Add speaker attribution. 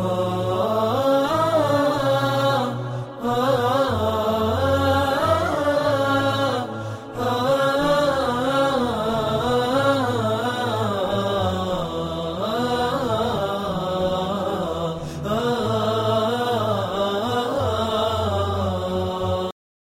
Speaker 1: Oh.